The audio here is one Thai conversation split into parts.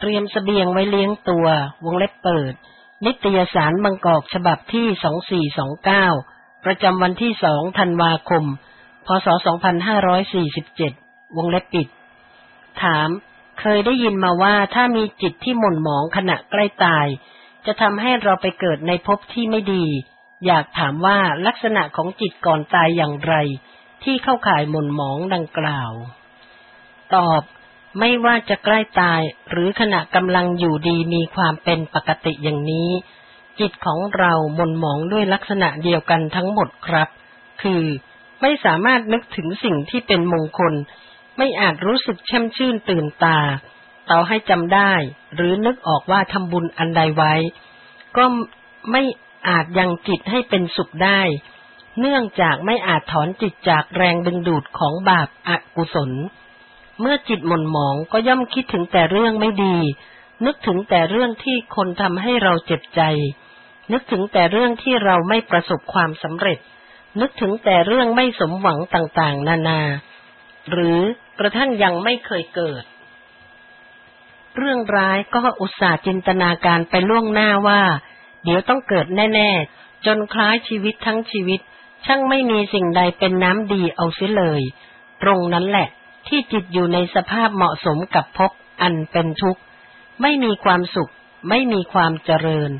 เตรียมสเสบียงไว้เลี้ยงตัว วงเล็บเปิด นิตยสารบางกอกฉบับที่ 2429 ประจำวันที่ 2 ธันวาคม พศ 2547 วงเล็บปิด ถาม เคยได้ยินมาว่าถ้ามีจิตที่หม่นหมองขณะใกล้ตาย จะทำให้เราไปเกิดในภพที่ไม่ดี อยากถามว่าลักษณะของจิตก่อนตายอย่างไร ที่เข้าข่ายหม่นหมองดังกล่าว ตอบ ไม่ว่าจะใกล้ตายหรือขณะกำลังอยู่ดีมีความเป็นปกติอย่างนี้ จิตของเราหม่นหมองด้วยลักษณะเดียวกันทั้งหมดครับ คือไม่สามารถนึกถึงสิ่งที่เป็นมงคล ไม่อาจรู้สึกแช่มชื่นตื่นตา ต่อให้จำได้ หรือนึกออกว่าทำบุญอันใดไว้ ก็ไม่อาจยังจิตให้เป็นสุขได้ เนื่องจากไม่อาจถอนจิตจากแรงดึงดูดของบาปอกุศล เมื่อจิตหม่นหมองก็ย่อมคิดถึงแต่เรื่องไม่ดี นึกถึงแต่เรื่องที่คนทำให้เราเจ็บใจ นึกถึงแต่เรื่องที่เราไม่ประสบความสำเร็จ นึกถึงแต่เรื่องไม่สมหวังต่างๆ นานา หรือกระทั่งยังไม่เคยเกิด เรื่องร้ายก็อุตส่าห์จินตนาการไปล่วงหน้าว่า เดี๋ยวต้องเกิดแน่ๆ จนคล้ายชีวิตทั้งชีวิต ช่างไม่มีสิ่งใดเป็นน้ำดีเอาเสียเลย ตรงนั้นแหละ ที่จิตอยู่ในสภาพเหมาะสมกับภพอันเป็นทุกข์ ไม่มีความสุข ไม่มีความเจริญ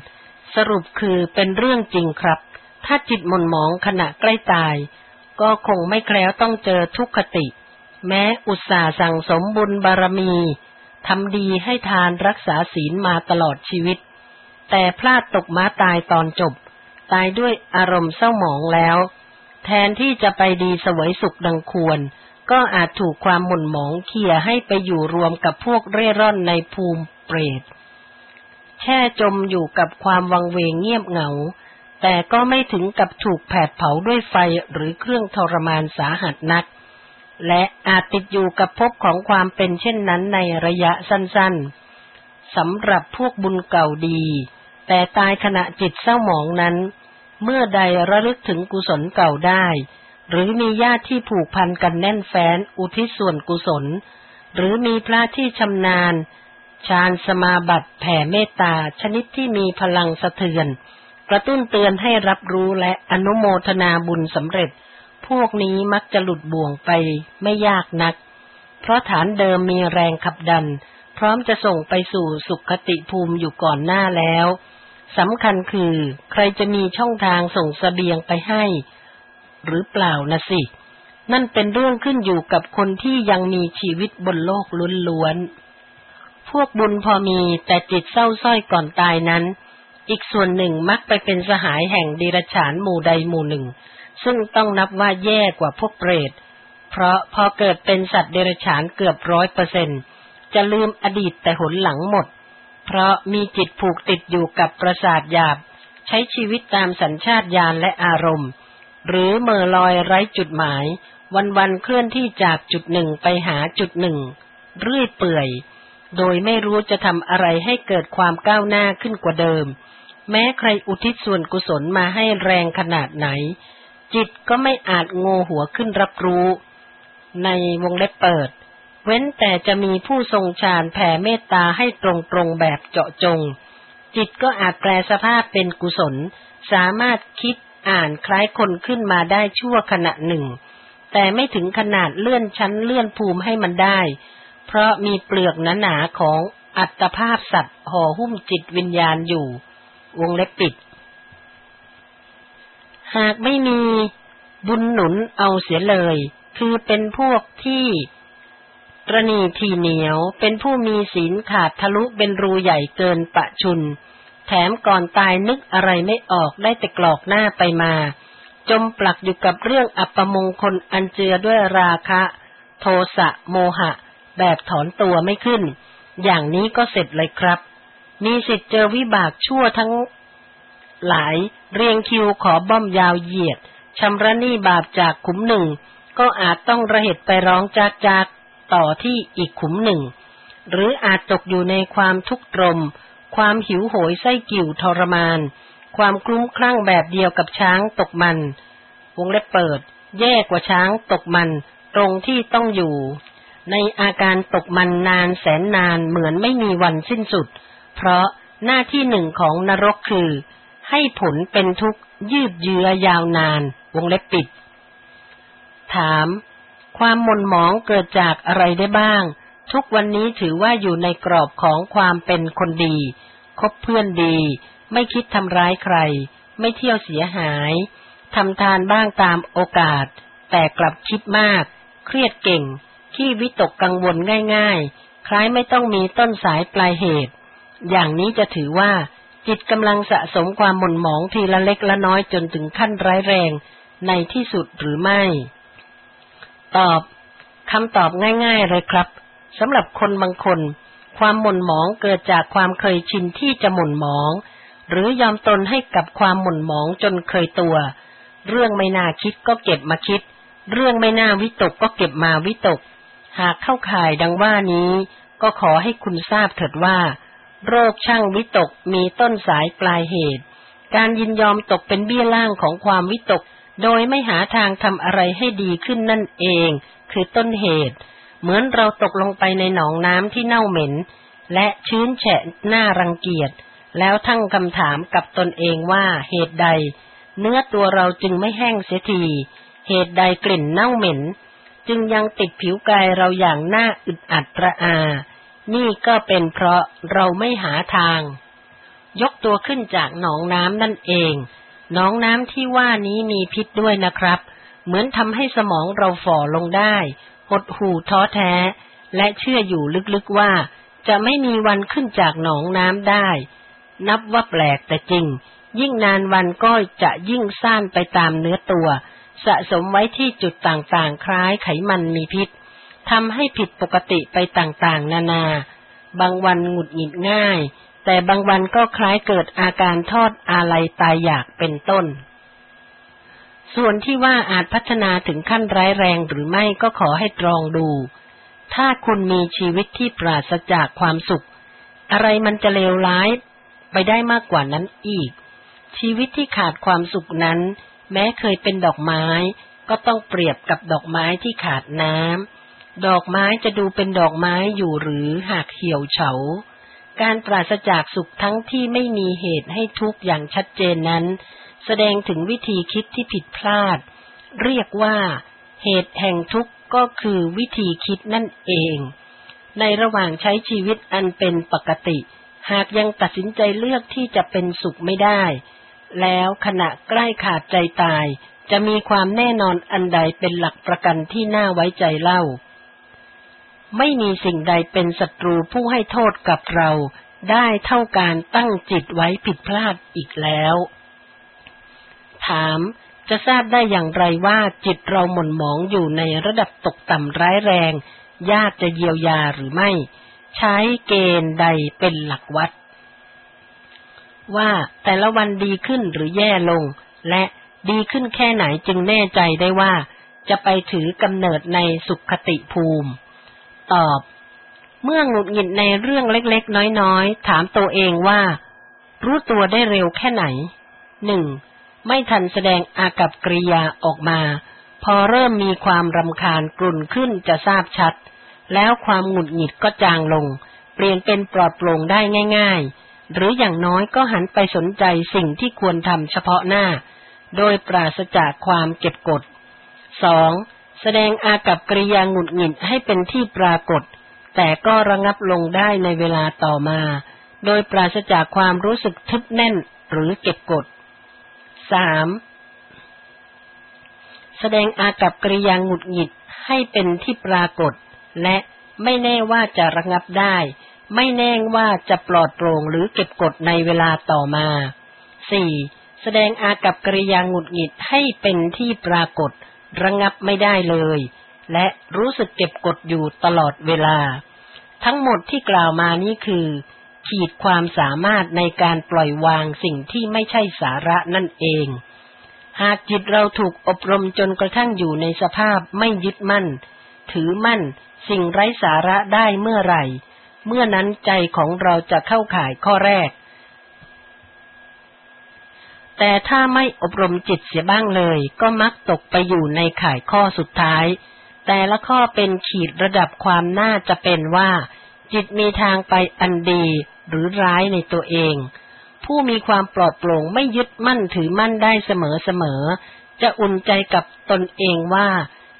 สรุปคือเป็นเรื่องจริงครับ ถ้าจิตหม่นหมองขณะใกล้ตาย ก็คงไม่แคล้วต้องเจอทุกขติ แม้อุตสาห์สั่งสมบุญบารมีทำดีให้ทานรักษาศีลมาตลอดชีวิต แต่พลาดตกม้าตายตอนจบ ตายด้วยอารมณ์เศร้าหมองแล้ว แทนที่จะไปดีสวยสุขดังควร ก็อาจถูกความหม่นหมองเขี่ยให้ไปอยู่รวมกับพวกเร่ร่อนในภูมิเปรต แช่จมอยู่กับความวังเวงเงียบเหงา แต่ก็ไม่ถึงกับถูกแผดเผาด้วยไฟหรือเครื่องทรมานสาหัสนัก และอาจติดอยู่กับภพของความเป็นเช่นนั้นในระยะสั้นๆสำหรับพวกบุญเก่าดี แต่ตายขณะจิตเศร้าหมองนั้น เมื่อใดระลึกถึงกุศลเก่าได้ หรือมีญาติที่ผูกพันกันแน่นแฟ้นอุทิศส่วนกุศล หรือมีพระที่ชำนาญฌานสมาบัติแผ่เมตตาชนิดที่มีพลังสะเทือน กระตุ้นเตือนให้รับรู้และอนุโมทนาบุญสำเร็จ พวกนี้มักจะหลุดบ่วงไปไม่ยากนัก เพราะฐานเดิมมีแรงขับดัน พร้อมจะส่งไปสู่สุขติภูมิอยู่ก่อนหน้าแล้วสำคัญคือ ใครจะมีช่องทางส่งสเสบียงไปให้ หรือเปล่านะสิ นั่นเป็นเรื่องขึ้นอยู่กับคนที่ยังมีชีวิตบนโลกล้วนๆ พวกบุญพอมีแต่จิตเศร้าส้อยก่อนตายนั้น อีกส่วนหนึ่งมักไปเป็นสหายแห่งดีรฉานหมู่ใดหมู่หนึ่ง ซึ่งต้องนับว่าแย่กว่าพวกเปรต เพราะพอเกิดเป็นสัตว์เดรัจฉานเกือบร้อยเปอร์เซ็นจะลืมอดีตแต่หนหลังหมด เพราะมีจิตผูกติดอยู่กับประสาทหยาบ ใช้ชีวิตตามสัญชาตญาณและอารมณ์ หรือเมื่อลอยไร้จุดหมาย วันๆเคลื่อนที่จากจุดหนึ่งไปหาจุดหนึ่งเรื่อยเปื่อย โดยไม่รู้จะทำอะไรให้เกิดความก้าวหน้าขึ้นกว่าเดิม แม้ใครอุทิศส่วนกุศลมาให้แรงขนาดไหน จิตก็ไม่อาจโงหัวขึ้นรับรู้ ในวงเล็บเปิด เว้นแต่จะมีผู้ทรงฌานแผ่เมตตาให้ตรงๆแบบเจาะจง จิตก็อาจแปลสภาพเป็นกุศล สามารถคิด อ่านคล้ายคนขึ้นมาได้ชั่วขณะหนึ่ง แต่ไม่ถึงขนาดเลื่อนชั้นเลื่อนภูมิให้มันได้ เพราะมีเปลือกหนาๆของอัตภาพสัตว์ห่อหุ้มจิตวิญญาณอยู่ วงเล็บปิด หากไม่มีบุญหนุนเอาเสียเลย คือเป็นพวกที่ตระนีทีเหนียว เป็นผู้มีศีลขาดทะลุเป็นรูใหญ่เกินปะชุน แถมก่อนตายนึกอะไรไม่ออกได้แต่กรอกหน้าไปมา จมปลักอยู่กับเรื่องอัปมงคลอันเจือด้วยราคะ โทสะโมหะ แบบถอนตัวไม่ขึ้น อย่างนี้ก็เสร็จเลยครับ มีสิทธิ์เจอวิบากชั่วทั้งหลายเรียงคิวขอบ้อมยาวเหยียดชำระหนี้บาปจากขุมหนึ่ง ก็อาจต้องระเหตุไปร้องจากจากต่อที่อีกขุมหนึ่ง หรืออาจตกอยู่ในความทุกข์ตรม ความหิวโหยไส้กิ่วทรมาน ความคลุ้มคลั่งแบบเดียวกับช้างตกมัน วงเล็บเปิด แย่กว่าช้างตกมัน ตรงที่ต้องอยู่ ในอาการตกมันนานแสนนานเหมือนไม่มีวันสิ้นสุด เพราะหน้าที่หนึ่งของนรกคือ ให้ผลเป็นทุกข์ยืดเยื้อยาวนาน วงเล็บปิด ถาม ความหม่นหมองเกิดจากอะไรได้บ้าง ทุกวันนี้ถือว่าอยู่ในกรอบของความเป็นคนดี คบเพื่อนดี ไม่คิดทำร้ายใคร ไม่เที่ยวเสียหาย ทำทานบ้างตามโอกาส แต่กลับคิดมาก เครียดเก่ง ขี้วิตกกังวลง่ายๆ คล้ายไม่ต้องมีต้นสายปลายเหตุ อย่างนี้จะถือว่า จิตกำลังสะสมความหม่นหมองทีละเล็กละน้อยจนถึงขั้นร้ายแรงในที่สุดหรือไม่ ตอบคำตอบง่าย ๆ เลยครับ สำหรับคนบางคน ความหม่นหมองเกิดจากความเคยชินที่จะหม่นหมอง หรือยอมตนให้กับความหม่นหมองจนเคยตัว เรื่องไม่น่าคิดก็เก็บมาคิด เรื่องไม่น่าวิตกก็เก็บมาวิตก หากเข้าข่ายดังว่านี้ ก็ขอให้คุณทราบเถิดว่า โรคช่างวิตกมีต้นสายปลายเหตุ การยินยอมตกเป็นเบี้ยล่างของความวิตก โดยไม่หาทางทำอะไรให้ดีขึ้นนั่นเอง คือต้นเหตุ เหมือนเราตกลงไปในหนองน้ำที่เน่าเหม็น และชื้นแฉะหน้ารังเกียจ แล้วทั้งคำถามกับตนเองว่าเหตุใด เนื้อตัวเราจึงไม่แห้งเสียที เหตุใดกลิ่นเน่าเหม็น จึงยังติดผิวกายเราอย่างหน่าอึดอัดระอา นี่ก็เป็นเพราะเราไม่หาทาง ยกตัวขึ้นจากหนองน้ำนั่นเอง หนองน้ำที่ว่านี้มีพิษด้วยนะครับ เหมือนทำให้สมองเราฝ่อลงได้ หดหูท้อแท้ และเชื่ออยู่ลึกๆว่า จะไม่มีวันขึ้นจากหนองน้ำได้ นับว่าแปลกแต่จริง ยิ่งนานวันก็จะยิ่งซ่านไปตามเนื้อตัว สะสมไว้ที่จุดต่างๆ คล้ายไขมันมีพิษทำให้ผิดปกติไปต่างๆ นานา บางวันหงุดหงิดง่าย แต่บางวันก็คล้ายเกิดอาการทอดอาลัยตายอยากเป็นต้น ส่วนที่ว่าอาจพัฒนาถึงขั้นร้ายแรงหรือไม่ก็ขอให้ตรองดู ถ้าคุณมีชีวิตที่ปราศจากความสุข อะไรมันจะเลวร้ายไปได้มากกว่านั้นอีก ชีวิตที่ขาดความสุขนั้น แม้เคยเป็นดอกไม้ ก็ต้องเปรียบกับดอกไม้ที่ขาดน้ำดอกไม้จะดูเป็นดอกไม้อยู่หรือหากเหี่ยวเฉา การปราศจากสุขทั้งที่ไม่มีเหตุให้ทุกข์อย่างชัดเจนนั้น แสดงถึงวิธีคิดที่ผิดพลาด เรียกว่า เหตุแห่งทุกข์ก็คือวิธีคิดนั่นเอง ในระหว่างใช้ชีวิตอันเป็นปกติ หากยังตัดสินใจเลือกที่จะเป็นสุขไม่ได้ แล้วขณะใกล้ขาดใจตาย จะมีความแน่นอนอันใดเป็นหลักประกันที่น่าไว้ใจเล่า ไม่มีสิ่งใดเป็นศัตรูผู้ให้โทษกับเราได้เท่าการตั้งจิตไว้ผิดพลาดอีกแล้ว ถาม จะทราบได้อย่างไรว่าจิตเราหม่นหมองอยู่ในระดับตกต่ำร้ายแรง ยากจะเยียวยาหรือไม่ ใช้เกณฑ์ใดเป็นหลักวัด ว่าแต่ละวันดีขึ้นหรือแย่ลง และดีขึ้นแค่ไหนจึงแน่ใจได้ว่า จะไปถือกำเนิดในสุขติภูมิ ตอบ เมื่อหงุดหงิดในเรื่องเล็กๆ น้อยๆ ถามตัวเองว่า รู้ตัวได้เร็วแค่ไหนหนึ่ง ไม่ทันแสดงอากับกริยาออกมา พอเริ่มมีความรำคาญกลุ่นขึ้นจะทราบชัด แล้วความหงุดหงิดก็จางลง เปลี่ยนเป็นปลอดโปร่งได้ง่าย ๆ หรืออย่างน้อยก็หันไปสนใจสิ่งที่ควรทำเฉพาะหน้า โดยปราศจากความเก็บกดสองแสดงอากับกริยาหงุดหงิดให้เป็นที่ปรากฏ แต่ก็ระงับลงได้ในเวลาต่อมา โดยปราศจากความรู้สึกทึบแน่นหรือเก็บกด สามแสดงอากับกริยาหงุดหงิดให้เป็นที่ปรากฏ และไม่แน่ว่าจะระงับได้ ไม่แน่ว่าจะปลอดโปร่งหรือเก็บกดในเวลาต่อมา 4. แสดงอากับกริยาหงุดหงิดให้เป็นที่ปรากฏ ระงับไม่ได้เลย และรู้สึกเก็บกดอยู่ตลอดเวลา ทั้งหมดที่กล่าวมานี้คือ ขีดความสามารถในการปล่อยวางสิ่งที่ไม่ใช่สาระนั่นเอง หากจิตเราถูกอบรมจนกระทั่งอยู่ในสภาพไม่ยึดมั่น ถือมั่น สิ่งไร้สาระได้เมื่อไหร่ เมื่อนั้นใจของเราจะเข้าข่ายข้อแรก แต่ถ้าไม่อบรมจิตเสียบ้างเลย ก็มักตกไปอยู่ในข่ายข้อสุดท้าย แต่ละข้อเป็นขีดระดับความน่าจะเป็นว่าจิตมีทางไปอันดี หรือร้ายในตัวเอง ผู้มีความปลอดโปร่งไม่ยึดมั่นถือมั่นได้เสมอเสมอ จะอุ่นใจกับตนเองว่า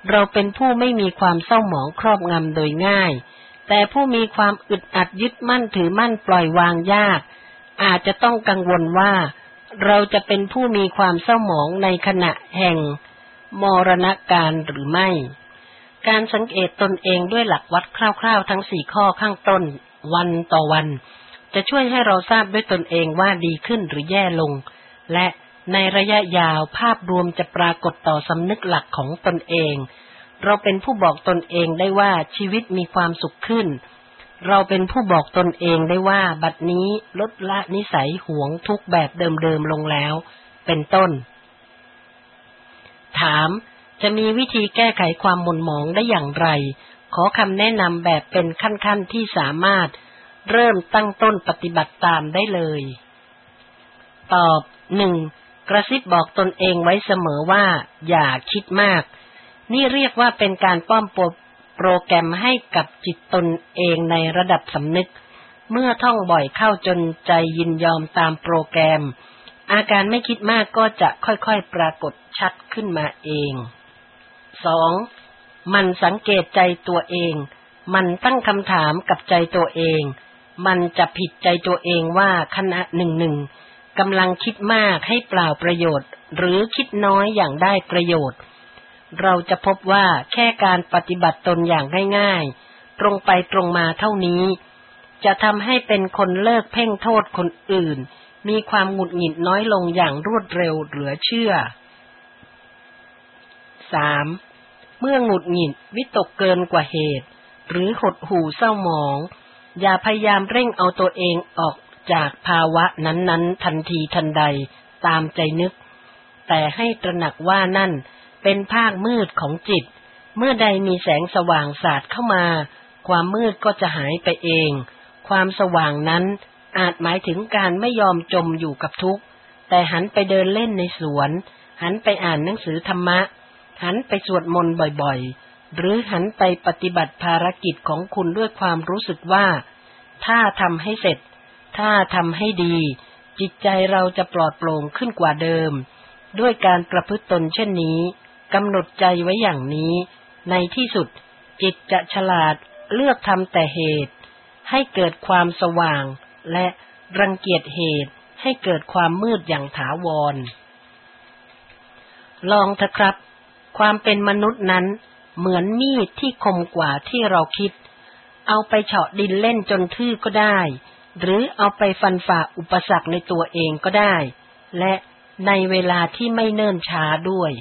เราเป็นผู้ไม่มีความเศร้าหมองครอบงำโดยง่าย แต่ผู้มีความอึดอัดยึดมั่นถือมั่นปล่อยวางยาก อาจจะต้องกังวลว่า เราจะเป็นผู้มีความเศร้าหมองในขณะแห่ง มรณการหรือไม่การสังเกตตนเองด้วยหลักวัดคร่าวๆ ทั้งสี่ข้อข้างต้น วันต่อวัน จะช่วยให้เราทราบด้วยตนเองว่าดีขึ้นหรือแย่ลง และในระยะยาวภาพรวมจะปรากฏต่อสำนึกหลักของตนเอง เราเป็นผู้บอกตนเองได้ว่าชีวิตมีความสุขขึ้น เราเป็นผู้บอกตนเองได้ว่าบัดนี้ลดละนิสัยหวงทุกแบบเดิมๆลงแล้ว เป็นต้น ถาม จะมีวิธีแก้ไขความหม่นหมองได้อย่างไร ขอคำแนะนำแบบเป็นขั้นๆที่สามารถ เริ่มตั้งต้นปฏิบัติตามได้เลย ตอบหนึ่งกระซิบบอกตนเองไว้เสมอว่า อย่าคิดมาก นี่เรียกว่าเป็นการป้อมโปรแกรมให้กับจิตตนเองในระดับสำนึก เมื่อท่องบ่อยเข้าจนใจยินยอมตามโปรแกรม อาการไม่คิดมากก็จะค่อยๆปรากฏชัดขึ้นมาเองสองมันสังเกตใจตัวเอง มันตั้งคำถามกับใจตัวเอง มันจะผิดใจตัวเองว่าขณะหนึ่งหนึ่งกำลังคิดมากให้เปล่าประโยชน์ หรือคิดน้อยอย่างได้ประโยชน์ เราจะพบว่าแค่การปฏิบัติตนอย่างง่ายๆ ตรงไปตรงมาเท่านี้ จะทำให้เป็นคนเลิกเพ่งโทษคนอื่น มีความหงุดหงิดน้อยลงอย่างรวดเร็วเหลือเชื่อสามเมื่อหงุดหงิดวิตกเกินกว่าเหตุ หรือหดหู่เศร้าหมอง อย่าพยายามเร่งเอาตัวเองออกจากภาวะนั้นๆ ทันทีทันใดตามใจนึก แต่ให้ตระหนักว่านั่นเป็นภาคมืดของจิต เมื่อใดมีแสงสว่างสาดเข้ามา ความมืดก็จะหายไปเอง ความสว่างนั้นอาจหมายถึงการไม่ยอมจมอยู่กับทุกข์ แต่หันไปเดินเล่นในสวน หันไปอ่านหนังสือธรรมะ หันไปสวดมนต์บ่อยๆ หรือหันไปปฏิบัติภารกิจของคุณด้วยความรู้สึกว่า ถ้าทำให้เสร็จ ถ้าทำให้ดี จิตใจเราจะปลอดโปร่งขึ้นกว่าเดิม ด้วยการประพฤติตนเช่นนี้กำหนดใจไว้อย่างนี้ ในที่สุด จิตจะฉลาดเลือกทำแต่เหตุ ให้เกิดความสว่าง และรังเกียจเหตุให้เกิดความมืดอย่างถาวร ลองเถอะครับ ความเป็นมนุษย์นั้น เหมือนมีดที่คมกว่าที่เราคิด เอาไปเฉาะดินเล่นจนทื่อก็ได้ หรือเอาไปฟันฝ่าอุปสรรคในตัวเองก็ได้ และในเวลาที่ไม่เนิ่นช้าด้วย